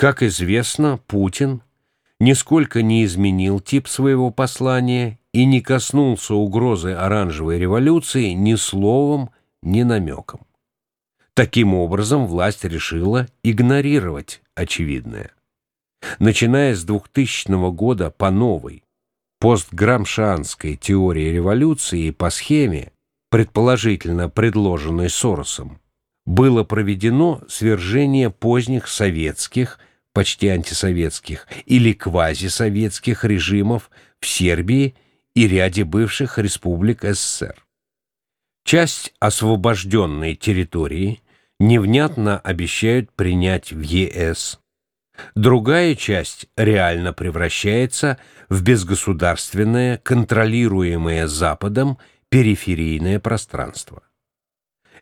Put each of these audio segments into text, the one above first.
Как известно, Путин нисколько не изменил тип своего послания и не коснулся угрозы оранжевой революции ни словом, ни намеком. Таким образом, власть решила игнорировать очевидное. Начиная с 2000 года по новой, постграмшанской теории революции по схеме, предположительно предложенной Соросом, было проведено свержение поздних советских, почти антисоветских или квазисоветских режимов в Сербии и ряде бывших республик СССР. Часть освобожденной территории невнятно обещают принять в ЕС. Другая часть реально превращается в безгосударственное, контролируемое Западом периферийное пространство.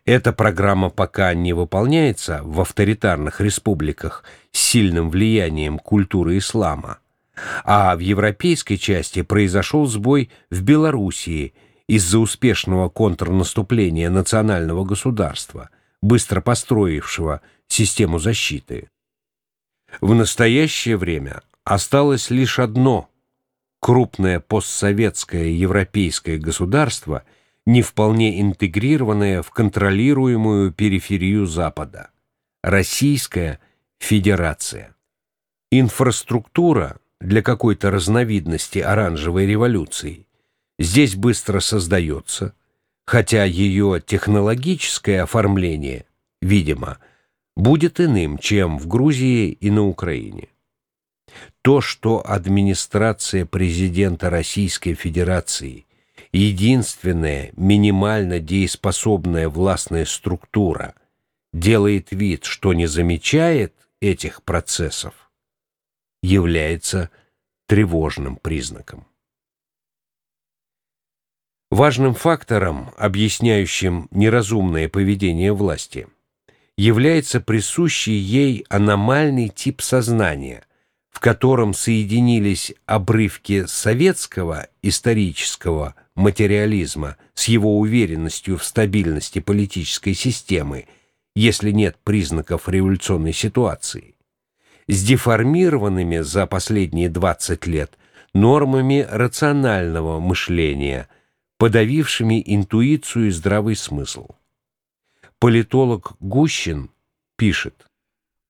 Эта программа пока не выполняется в авторитарных республиках с сильным влиянием культуры ислама, а в европейской части произошел сбой в Белоруссии из-за успешного контрнаступления национального государства, быстро построившего систему защиты. В настоящее время осталось лишь одно крупное постсоветское европейское государство – не вполне интегрированная в контролируемую периферию Запада. Российская Федерация. Инфраструктура для какой-то разновидности оранжевой революции здесь быстро создается, хотя ее технологическое оформление, видимо, будет иным, чем в Грузии и на Украине. То, что администрация президента Российской Федерации единственная минимально дееспособная властная структура делает вид, что не замечает этих процессов, является тревожным признаком. Важным фактором, объясняющим неразумное поведение власти, является присущий ей аномальный тип сознания, в котором соединились обрывки советского исторического материализма с его уверенностью в стабильности политической системы, если нет признаков революционной ситуации, с деформированными за последние 20 лет нормами рационального мышления, подавившими интуицию и здравый смысл. Политолог Гущин пишет,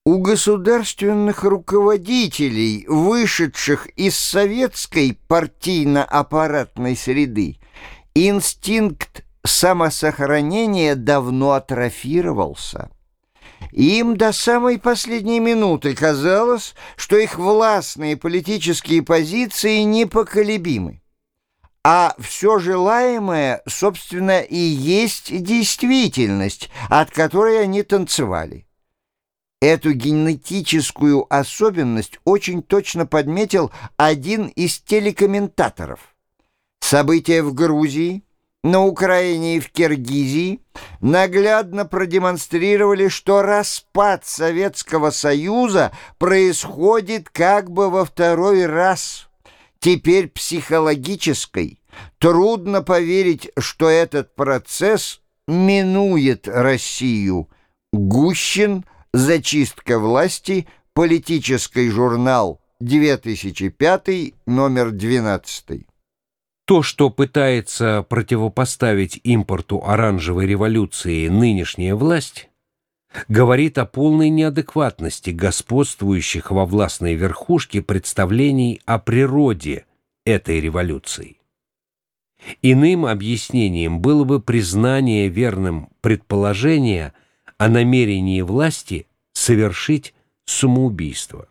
у государственных руководителей, вышедших из советской партийно-аппаратной среды, инстинкт самосохранения давно атрофировался. Им до самой последней минуты казалось, что их властные политические позиции непоколебимы. А все желаемое, собственно, и есть действительность, от которой они танцевали. Эту генетическую особенность очень точно подметил один из телекомментаторов. События в Грузии, на Украине и в Киргизии наглядно продемонстрировали, что распад Советского Союза происходит как бы во второй раз. Теперь психологической. Трудно поверить, что этот процесс минует Россию. Гущин – Зачистка власти. Политический журнал. 2005, номер 12. То, что пытается противопоставить импорту оранжевой революции нынешняя власть, говорит о полной неадекватности господствующих во властной верхушке представлений о природе этой революции. Иным объяснением было бы признание верным предположения – о намерении власти совершить самоубийство.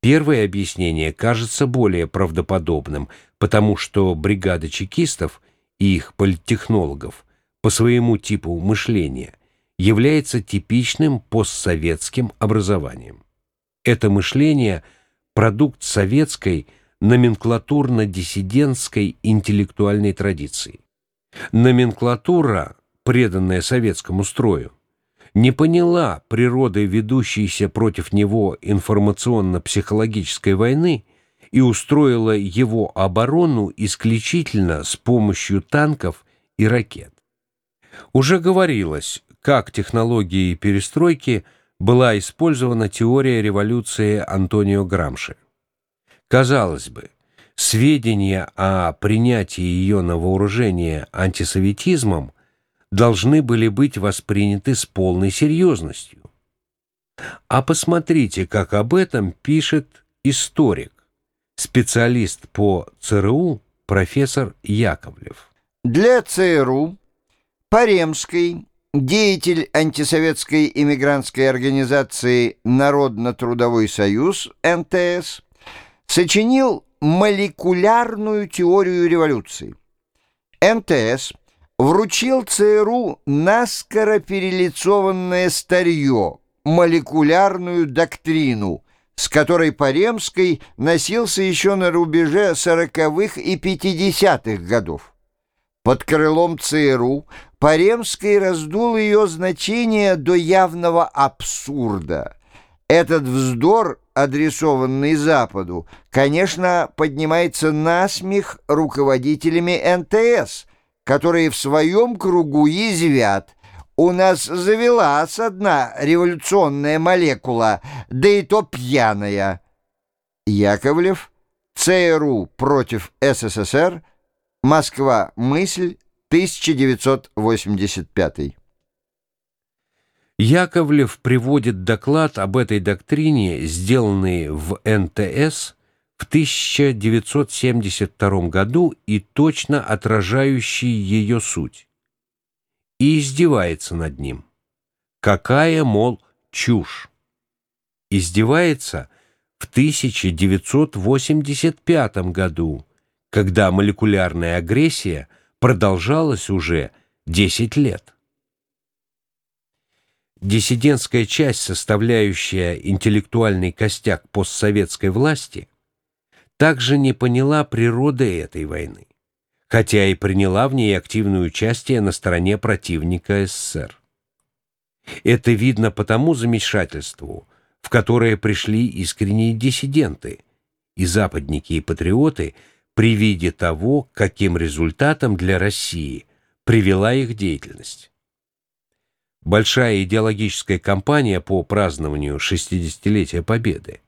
Первое объяснение кажется более правдоподобным, потому что бригада чекистов и их политтехнологов по своему типу мышления является типичным постсоветским образованием. Это мышление – продукт советской номенклатурно-диссидентской интеллектуальной традиции. Номенклатура преданная советскому строю, не поняла природы ведущейся против него информационно-психологической войны и устроила его оборону исключительно с помощью танков и ракет. Уже говорилось, как технологии перестройки была использована теория революции Антонио Грамши. Казалось бы, сведения о принятии ее на вооружение антисоветизмом должны были быть восприняты с полной серьезностью. А посмотрите, как об этом пишет историк, специалист по ЦРУ профессор Яковлев. Для ЦРУ Паремской, деятель антисоветской иммигрантской организации Народно-трудовой союз, НТС, сочинил молекулярную теорию революции. НТС вручил ЦРУ наскоро перелицованное старье, молекулярную доктрину, с которой Паремской носился еще на рубеже сороковых и пятидесятых годов. Под крылом ЦРУ Паремской раздул ее значение до явного абсурда. Этот вздор, адресованный Западу, конечно, поднимается на смех руководителями НТС, которые в своем кругу язвят – у нас завелась одна революционная молекула, да и то пьяная. Яковлев, ЦРУ против СССР, Москва, мысль, 1985. Яковлев приводит доклад об этой доктрине, сделанный в НТС в 1972 году и точно отражающий ее суть и издевается над ним. Какая, мол, чушь. Издевается в 1985 году, когда молекулярная агрессия продолжалась уже 10 лет. Диссидентская часть, составляющая интеллектуальный костяк постсоветской власти, также не поняла природы этой войны хотя и приняла в ней активное участие на стороне противника СССР. Это видно по тому замешательству, в которое пришли искренние диссиденты, и западники, и патриоты при виде того, каким результатом для России привела их деятельность. Большая идеологическая кампания по празднованию 60-летия Победы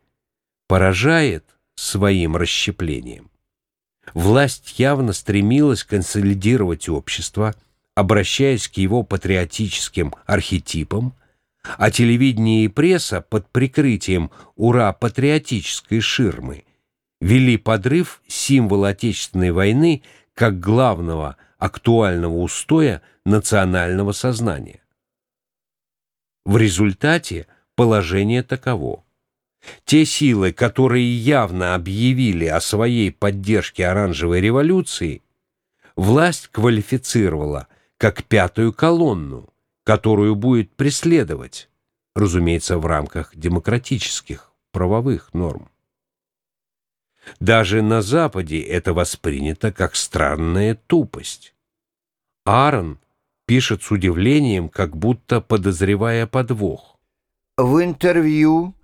поражает своим расщеплением. Власть явно стремилась консолидировать общество, обращаясь к его патриотическим архетипам, а телевидение и пресса под прикрытием «ура-патриотической ширмы» вели подрыв символа Отечественной войны как главного актуального устоя национального сознания. В результате положение таково. Те силы, которые явно объявили о своей поддержке оранжевой революции, власть квалифицировала как пятую колонну, которую будет преследовать, разумеется, в рамках демократических правовых норм. Даже на Западе это воспринято как странная тупость. Аарон пишет с удивлением, как будто подозревая подвох. В интервью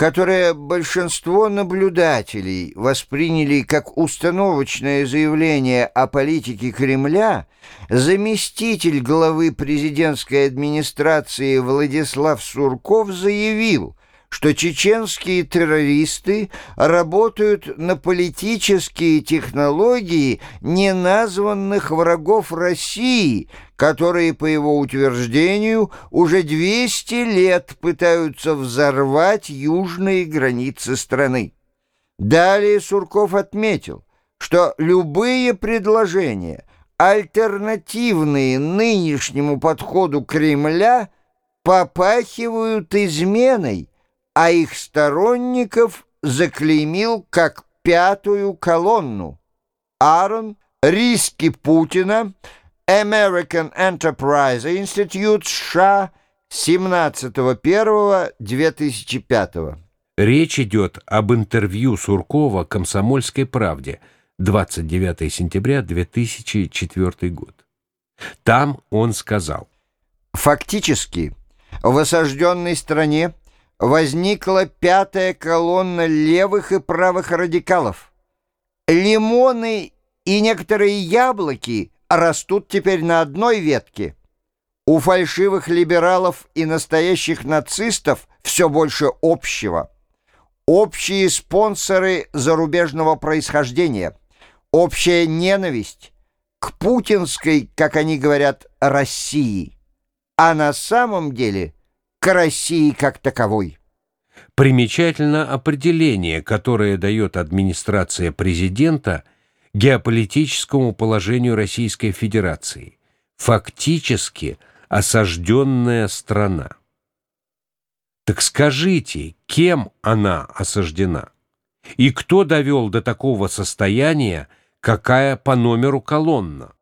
которое большинство наблюдателей восприняли как установочное заявление о политике Кремля, заместитель главы президентской администрации Владислав Сурков заявил, что чеченские террористы работают на политические технологии неназванных врагов России, которые, по его утверждению, уже 200 лет пытаются взорвать южные границы страны. Далее Сурков отметил, что любые предложения, альтернативные нынешнему подходу Кремля, попахивают изменой, а их сторонников заклеймил как пятую колонну. Аарон «Риски Путина», American Enterprise Institute, США, 17.01.2005. Речь идет об интервью Суркова «Комсомольской правде» 29 сентября 2004 год. Там он сказал. Фактически, в осажденной стране возникла пятая колонна левых и правых радикалов. Лимоны и некоторые яблоки растут теперь на одной ветке. У фальшивых либералов и настоящих нацистов все больше общего. Общие спонсоры зарубежного происхождения, общая ненависть к путинской, как они говорят, России, а на самом деле к России как таковой. Примечательно определение, которое дает администрация президента геополитическому положению Российской Федерации. Фактически осажденная страна. Так скажите, кем она осаждена? И кто довел до такого состояния, какая по номеру колонна?